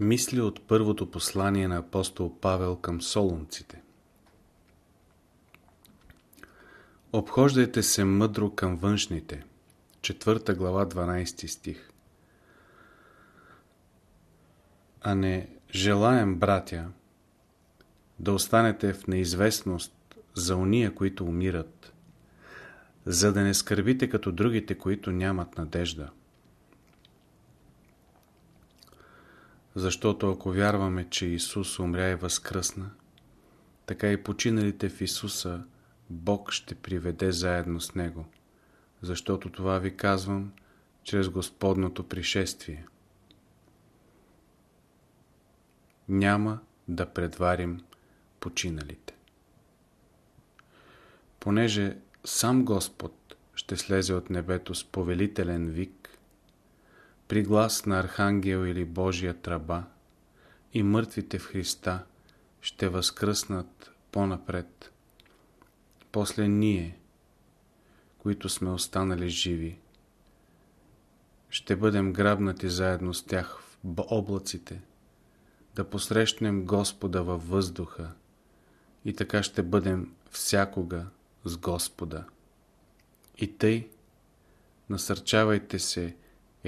Мисли от първото послание на апостол Павел към солунците Обхождайте се мъдро към външните. Четвърта глава, 12 стих. А не желаем, братя, да останете в неизвестност за уния, които умират, за да не скърбите като другите, които нямат надежда. Защото ако вярваме, че Исус умря и възкръсна, така и починалите в Исуса Бог ще приведе заедно с Него. Защото това ви казвам чрез Господното пришествие. Няма да предварим починалите. Понеже сам Господ ще слезе от небето с повелителен вик, при глас на архангел или Божия тръба и мъртвите в Христа ще възкръснат по-напред. После ние, които сме останали живи, ще бъдем грабнати заедно с тях в облаците, да посрещнем Господа във въздуха и така ще бъдем всякога с Господа. И тъй, насърчавайте се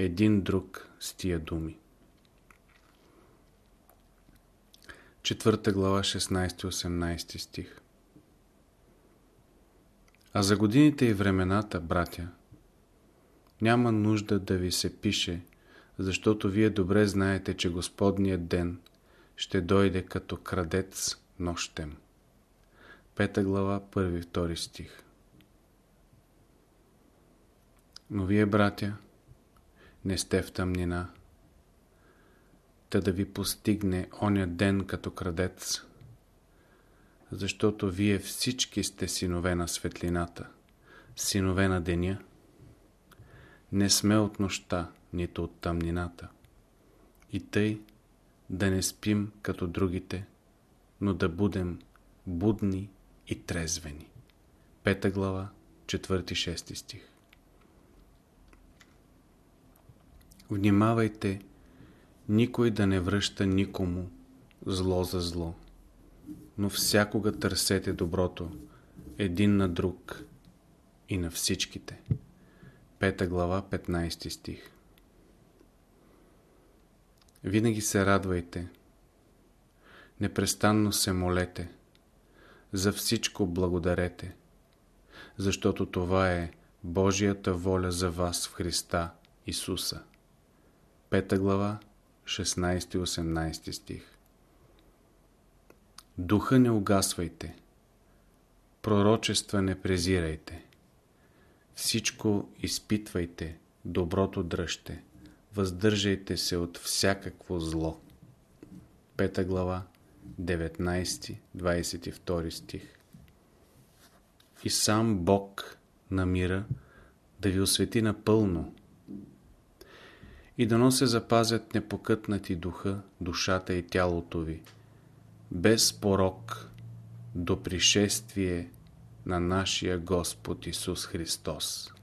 един друг с тия думи. Четвърта глава, 16-18 стих А за годините и времената, братя, няма нужда да ви се пише, защото вие добре знаете, че Господният ден ще дойде като крадец нощем. Пета глава, първи, втори стих Но вие, братя, не сте в тъмнина. Та да ви постигне оня ден като крадец, защото вие всички сте синове на светлината, синове на деня. Не сме от нощта, нито от тъмнината. И тъй да не спим като другите, но да будем будни и трезвени. Пета глава, 4-6 стих. Внимавайте никой да не връща никому зло за зло, но всякога търсете доброто един на друг и на всичките. Пета глава, 15 стих Винаги се радвайте, непрестанно се молете, за всичко благодарете, защото това е Божията воля за вас в Христа Исуса. Пета глава, 16-18 стих Духа не угасвайте, пророчества не презирайте, всичко изпитвайте, доброто дръжте, въздържайте се от всякакво зло. Пета глава, 19-22 стих И сам Бог намира да ви освети напълно, и дано се запазят непокътнати духа, душата и тялото ви, без порок до пришествие на нашия Господ Исус Христос.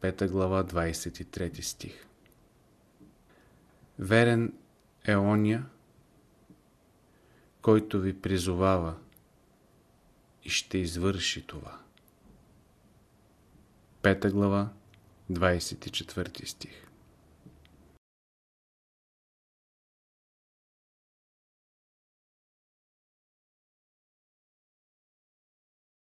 5 глава 23 стих Верен е оня, който ви призовава и ще извърши това. 5 глава 24 стих